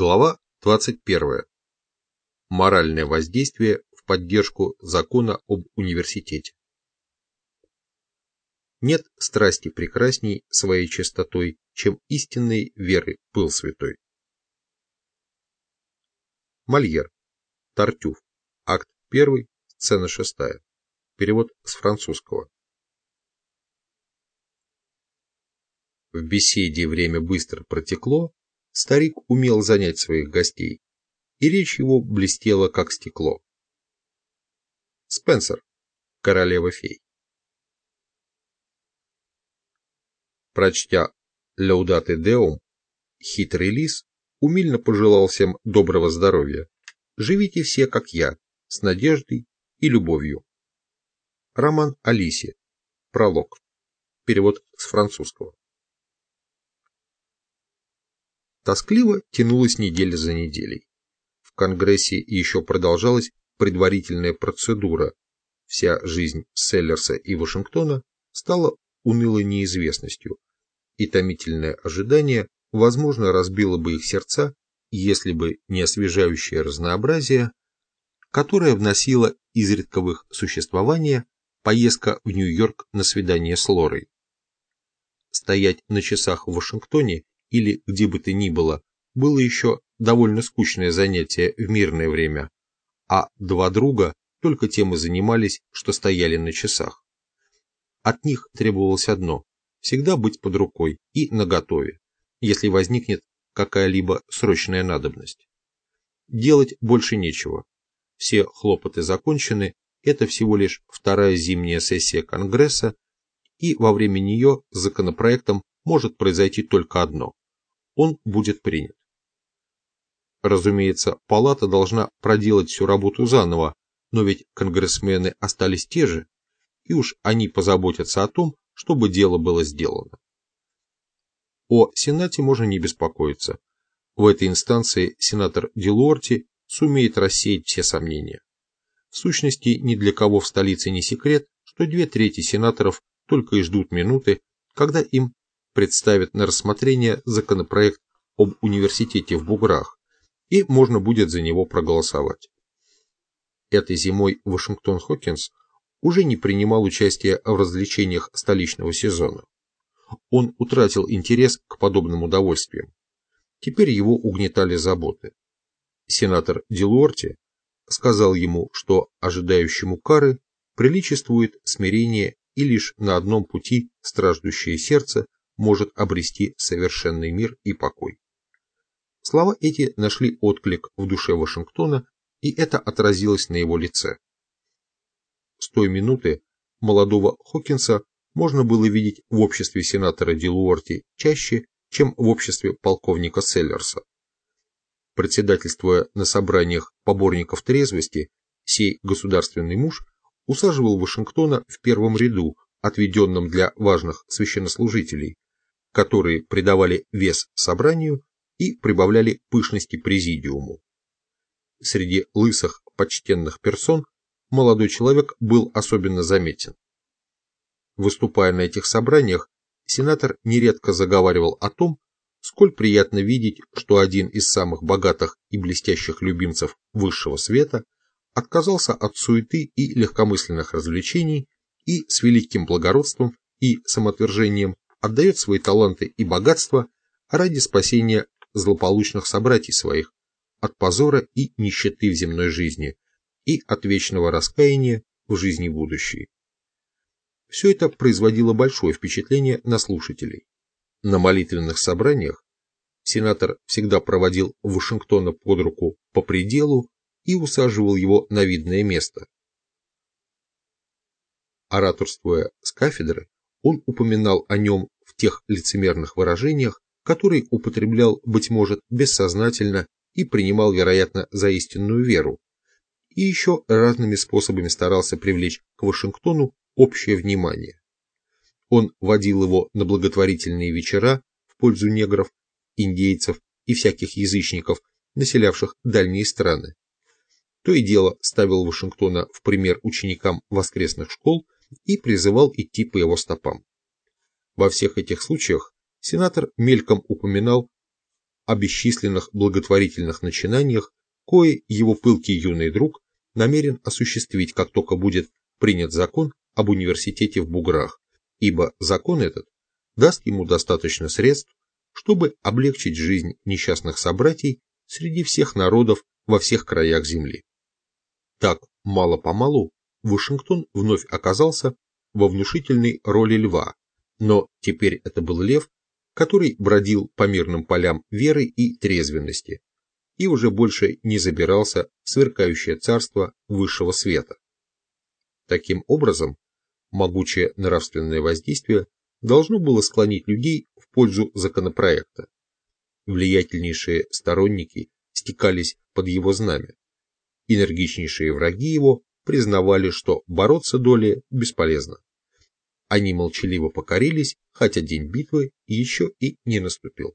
Глава 21. Моральное воздействие в поддержку закона об университете. Нет страсти прекрасней своей чистотой, чем истинной веры пыл святой. Мольер. Тартюф. Акт 1, сцена 6. Перевод с французского. В беседе время быстро протекло, старик умел занять своих гостей, и речь его блестела, как стекло. Спенсер, королева фей. Прочтя «Леудате Деум», хитрый лис умильно пожелал всем доброго здоровья. Живите все, как я, с надеждой и любовью. Роман Алисе. Пролог. Перевод с французского. Тоскливо тянулась неделя за неделей. В Конгрессе еще продолжалась предварительная процедура. Вся жизнь Селлерса и Вашингтона стала унылой неизвестностью, и томительное ожидание, возможно, разбило бы их сердца, если бы не освежающее разнообразие, которое вносило изредка в их существование поездка в Нью-Йорк на свидание с Лорой. Стоять на часах в Вашингтоне или где бы то ни было, было еще довольно скучное занятие в мирное время, а два друга только тем и занимались, что стояли на часах. От них требовалось одно – всегда быть под рукой и наготове, если возникнет какая-либо срочная надобность. Делать больше нечего. Все хлопоты закончены, это всего лишь вторая зимняя сессия Конгресса, и во время нее с законопроектом может произойти только одно он будет принят. Разумеется, палата должна проделать всю работу заново, но ведь конгрессмены остались те же, и уж они позаботятся о том, чтобы дело было сделано. О Сенате можно не беспокоиться. В этой инстанции сенатор Дилуорти сумеет рассеять все сомнения. В сущности, ни для кого в столице не секрет, что две трети сенаторов только и ждут минуты, когда им представит на рассмотрение законопроект об университете в Буграх, и можно будет за него проголосовать. Этой зимой Вашингтон Хокинс уже не принимал участия в развлечениях столичного сезона. Он утратил интерес к подобным удовольствиям. Теперь его угнетали заботы. Сенатор Дилуорти сказал ему, что ожидающему кары приличествует смирение и лишь на одном пути страждущее сердце может обрести совершенный мир и покой. Слова эти нашли отклик в душе Вашингтона, и это отразилось на его лице. С той минуты молодого Хокинса можно было видеть в обществе сенатора Дилуорти чаще, чем в обществе полковника Селлерса. Председательствуя на собраниях поборников трезвости, сей государственный муж усаживал Вашингтона в первом ряду, отведенном для важных священнослужителей, которые придавали вес собранию и прибавляли пышности президиуму. Среди лысых почтенных персон молодой человек был особенно заметен. Выступая на этих собраниях, сенатор нередко заговаривал о том, сколь приятно видеть, что один из самых богатых и блестящих любимцев высшего света отказался от суеты и легкомысленных развлечений и с великим благородством и самоотвержением отдает свои таланты и богатства ради спасения злополучных собратьев своих от позора и нищеты в земной жизни и от вечного раскаяния в жизни будущей. Все это производило большое впечатление на слушателей. На молитвенных собраниях сенатор всегда проводил Вашингтона под руку по пределу и усаживал его на видное место. Ораторствуя с кафедры, он упоминал о нем тех лицемерных выражениях, которые употреблял, быть может, бессознательно и принимал, вероятно, за истинную веру, и еще разными способами старался привлечь к Вашингтону общее внимание. Он водил его на благотворительные вечера в пользу негров, индейцев и всяких язычников, населявших дальние страны. То и дело ставил Вашингтона в пример ученикам воскресных школ и призывал идти по его стопам. Во всех этих случаях сенатор мельком упоминал о бесчисленных благотворительных начинаниях, кое его пылкий юный друг намерен осуществить, как только будет принят закон об университете в Буграх, ибо закон этот даст ему достаточно средств, чтобы облегчить жизнь несчастных собратьей среди всех народов во всех краях земли. Так, мало-помалу, Вашингтон вновь оказался во внушительной роли льва, но теперь это был лев, который бродил по мирным полям веры и трезвенности и уже больше не забирался в сверкающее царство высшего света. Таким образом, могучее нравственное воздействие должно было склонить людей в пользу законопроекта. Влиятельнейшие сторонники стекались под его знамя. Энергичнейшие враги его признавали, что бороться доле бесполезно. Они молчаливо покорились, хотя день битвы еще и не наступил.